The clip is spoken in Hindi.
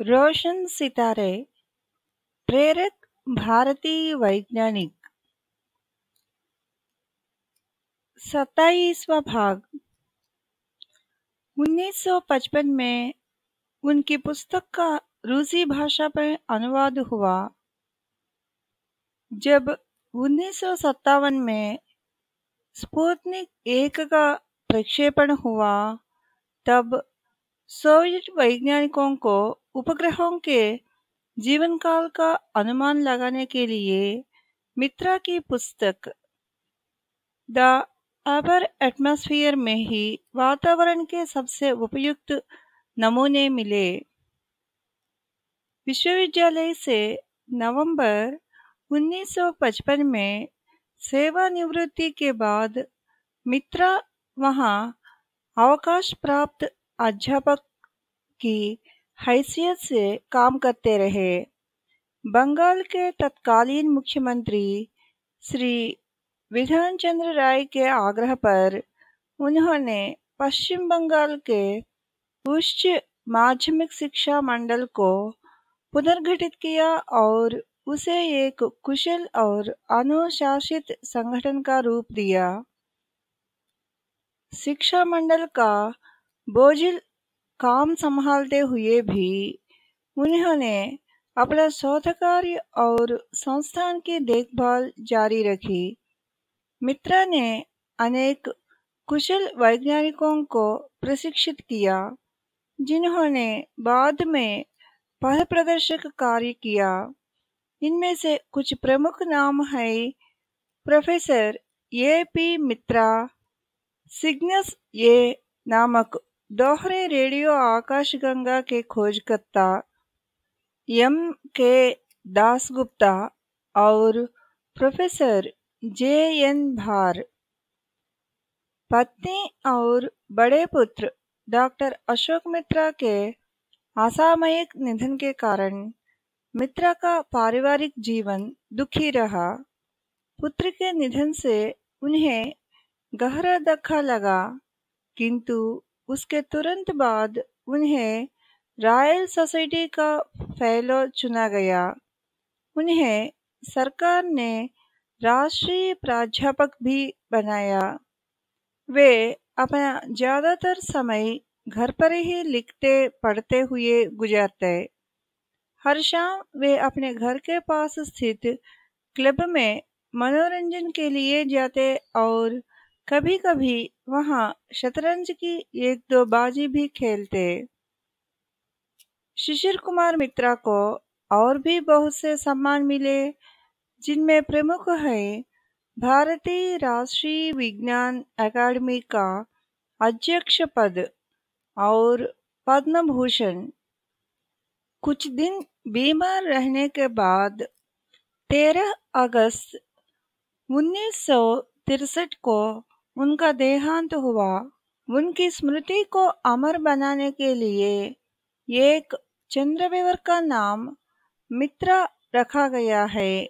रोशन सितारे, प्रेरक भारतीय वैज्ञानिक। सत्ताईसवा भाग। 1955 में उनकी पुस्तक का रूसी भाषा पर अनुवाद हुआ। जब उन्नीस सौ सत्तावन में स्पुतनिक एक का प्रक्षेपण हुआ, तब सोवियत वैज्ञानिकों को उपग्रहों के जीवन काल का अनुमान लगाने के लिए मित्रा की पुस्तक द अपर एटमॉस्फेयर में ही वातावरण के सबसे उपयुक्त नमूने मिले विश्वविद्यालय से नवंबर 1955 में सेवानिवृत्ति के बाद मित्रा वहाँ अवकाश प्राप्त अध्यापक की हैसियत से काम करते रहे। बंगाल के तत्कालीन मुख्यमंत्री श्री विधान चंद्र राय के आग्रह पर उन्होंने पश्चिम बंगाल के उच्च माध्यमिक शिक्षा मंडल को पुनर्गठित किया और उसे एक कुशल और अनुशासित संगठन का रूप दिया। शिक्षा मंडल का बोझिल काम संभालते हुए भी उन्होंने अपना शोध कार्य और संस्थान की देखभाल जारी रखी। मित्रा ने अनेक कुशल वैज्ञानिकों को प्रशिक्षित किया, जिन्होंने बाद में पथ प्रदर्शक कार्य किया। इनमें से कुछ प्रमुख नाम है professor A P Mitra, Cygnus A नामक दोहरे रेडियो आकाशगंगा के खोजकर्ता एम के दासगुप्ता और प्रोफेसर जे एन भार, पत्नी और बड़े पुत्र डॉक्टर अशोक मित्रा के असामयिक निधन के कारण मित्रा का पारिवारिक जीवन दुखी रहा। पुत्र के निधन से उन्हें गहरा धक्का लगा, किंतु उसके तुरंत बाद उन्हें रॉयल सोसाइटी का फेलो चुना गया। उन्हें सरकार ने राष्ट्रीय प्राध्यापक भी बनाया। वे अपना ज़्यादातर समय घर पर ही लिखते, पढ़ते हुए गुजारते। हर शाम वे अपने घर के पास स्थित क्लब में मनोरंजन के लिए जाते और कभी कभी वहाँ शतरंज की एक दो बाजी भी खेलते। शिशिर कुमार मित्रा को और भी बहुत से सम्मान मिले, जिनमें प्रमुख है भारतीय राष्ट्रीय विज्ञान अकादमी का अध्यक्ष पद और पद्म भूषण कुछ दिन बीमार रहने के बाद 13 अगस्त उन्नीस को उनका देहांत हुआ। उनकी स्मृति को अमर बनाने के लिए एक चंद्रविवर का नाम मित्रा रखा गया है।